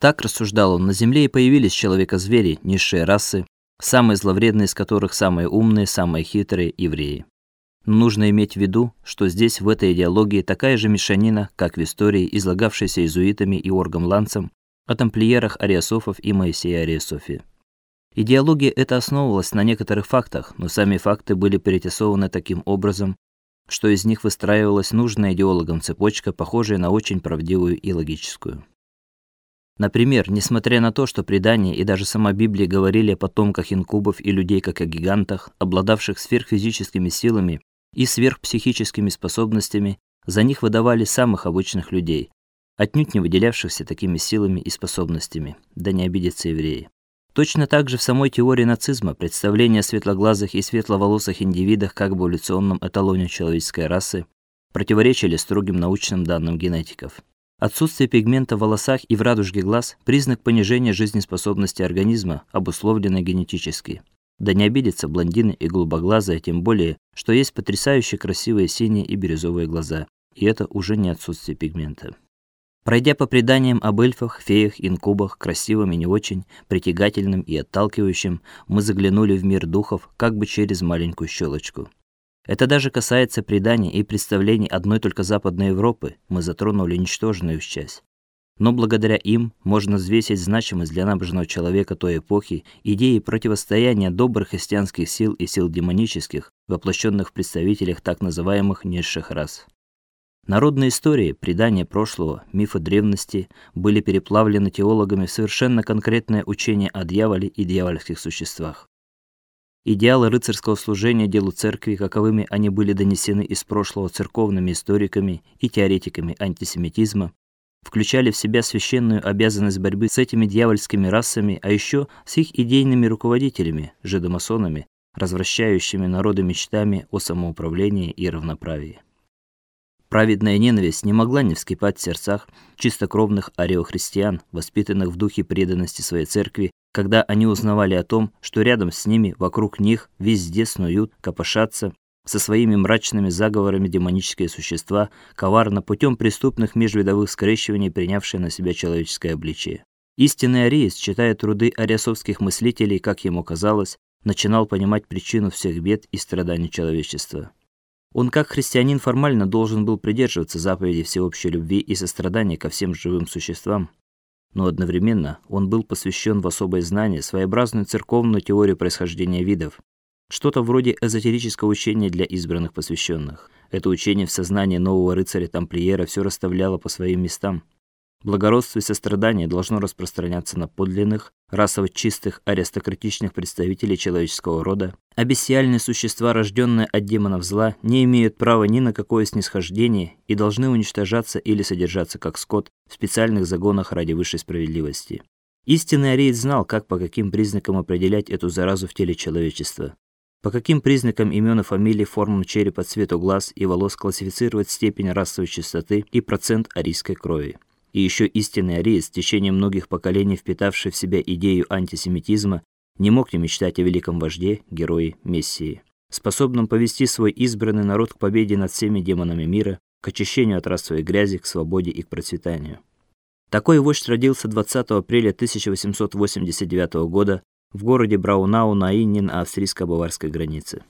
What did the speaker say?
Так рассуждал он: на земле и появились человека-звери, низшие расы, самые зловредные из которых самые умные, самые хитрые евреи. Но нужно иметь в виду, что здесь в этой идеологии такая же мешанина, как в истории, излагавшейся иезуитами и Оргом Ланцем о тамплиерах Ариасофов и Моисея Ариасофе. Идеология эта основывалась на некоторых фактах, но сами факты были перетасованы таким образом, что из них выстраивалась нужная идеологам цепочка, похожая на очень правдивую и логическую. Например, несмотря на то, что предания и даже сама Библия говорили о потомках инкубов и людей как о гигантах, обладавших сверхфизическими силами и сверхпсихическими способностями, за них выдавали самых обычных людей, отнюдь не выделявшихся такими силами и способностями. Да не обидятся евреи. Точно так же в самой теории нацизма представление о светлоглазых и светловолосых индивидах как бы эволюционном эталоне человеческой расы противоречили строгим научным данным генетиков. Отсутствие пигмента в волосах и в радужке глаз признак понижения жизнеспособности организма, обусловленный генетически. Да не обидятся блондины и голубоглазые, тем более, что есть потрясающе красивые синие и бирюзовые глаза, и это уже не отсутствие пигмента. Пройдя по преданиям об эльфах, феях, инкубах, красивым и не очень, притягательным и отталкивающим, мы заглянули в мир духов как бы через маленькую щелочку. Это даже касается преданий и представлений одной только Западной Европы. Мы затронули ничтожную часть. Но благодаря им можно взвесить значимость для набожного человека той эпохи идеи противостояния добрых христианских сил и сил демонических, воплощенных в представителях так называемых низших рас. Народные истории, предания прошлого, мифы древности были переплавлены теологами в совершенно конкретное учение о дьяволе и дьявольских существах. Идеалы рыцарского служения делу церкви, каковыми они были донесены из прошлого церковными историками и теоретиками антисемитизма, включали в себя священную обязанность борьбы с этими дьявольскими расами, а еще с их идейными руководителями, жидомасонами, развращающими народы мечтами о самоуправлении и равноправии. Праведная ненависть не могла не вскипать в сердцах чистокровных ариохристиан, воспитанных в духе преданности своей церкви, когда они узнавали о том, что рядом с ними, вокруг них, везде снуют, копошатся со своими мрачными заговорами демонические существа, коварно путем преступных межвидовых скрещиваний принявшие на себя человеческое обличие. Истинный ариец, читая труды ариасовских мыслителей, как ему казалось, начинал понимать причину всех бед и страданий человечества. Он как христианин формально должен был придерживаться заповедей всеобщей любви и сострадания ко всем живым существам, но одновременно он был посвящен в особое знание, своеобразную церковную теорию происхождения видов, что-то вроде эзотерического учения для избранных посвященных. Это учение в сознании нового рыцаря-тамплиера все расставляло по своим местам. Благородство и сострадание должно распространяться на подлинных, расово чистых, аристократичных представителей человеческого рода, бессиальные существа, рожденные от демонов зла, не имеют права ни на какое снисхождение и должны уничтожаться или содержаться как скот в специальных загонах ради высшей справедливости. Истинный ариец знал, как по каким признакам определять эту заразу в теле человечества. По каким признакам имен и фамилий, формам черепа, цвету глаз и волос классифицировать степень расовой чистоты и процент арийской крови и еще истинный ариец, в течение многих поколений впитавший в себя идею антисемитизма, не мог не мечтать о великом вожде, герое, мессии, способном повести свой избранный народ к победе над всеми демонами мира, к очищению от расовой грязи, к свободе и к процветанию. Такой вождь родился 20 апреля 1889 года в городе Браунау на Иннин австрийско-баварской границе.